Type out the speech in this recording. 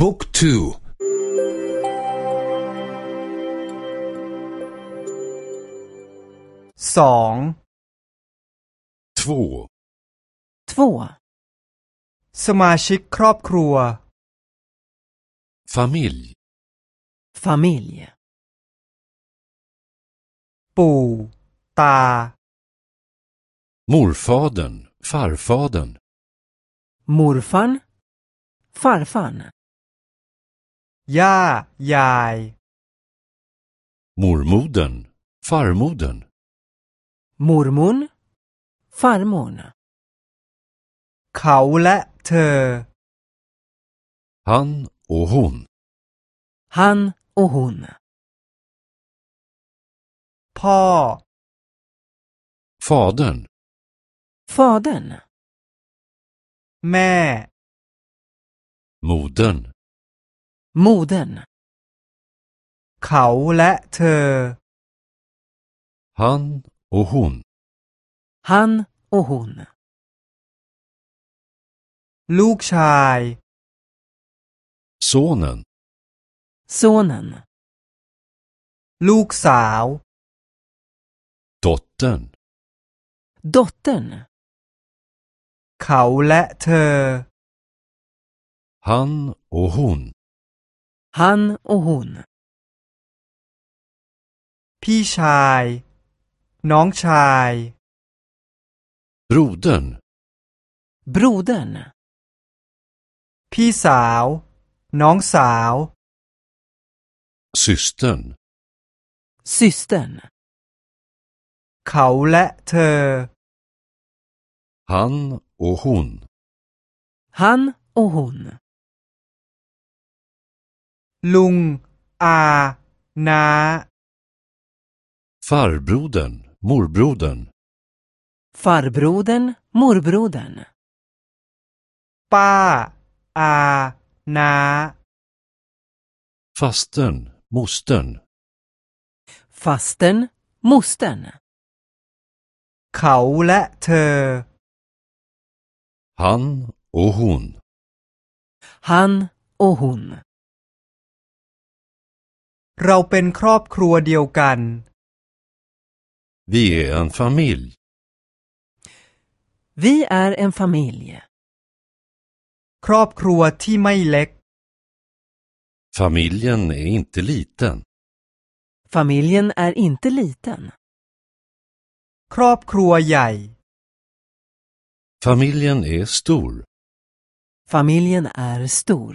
บุ๊กทู สอง två, Två. สมาชิกครอบครัว familj, Familj. ปู่ ตา morfadern, farfadern, Morfarn. Farfarn. ย่า ยาย mormodern, farmodern, Mormon. Farmor. เขาและเธอ han och hon, Han och hon. พ่อ fadern, Fadern. แม่ modern, Modern. เขาและเธอ han och hon, Han och hon. ลูกชาย sonen, Sonen. ลูกสาว dottern, Dottern. เขาและเธอ han och hon, Han och hon. พี่ชาย น้องชาย brodern, Brodern. พี่สาว น้องสาว systern, Systern. เขาและเธอ han och hon, Han och hon. ลุง อา น้า farbrodern, morbrodern, Farbrodern. Morbrodern. ป้า อา น้า fastern, mostern, Fastern. Mostern. เขาและเธอ han och hon, Han och hon. เราเป็นครอบครัวเดียวกัน vi är en familj, Vi är en familj. ครอบครัวที่ไม่เล็ก familjen är inte liten, Familjen är inte liten. ครอบครัวใหญ่ familjen är stor. Familjen är stor.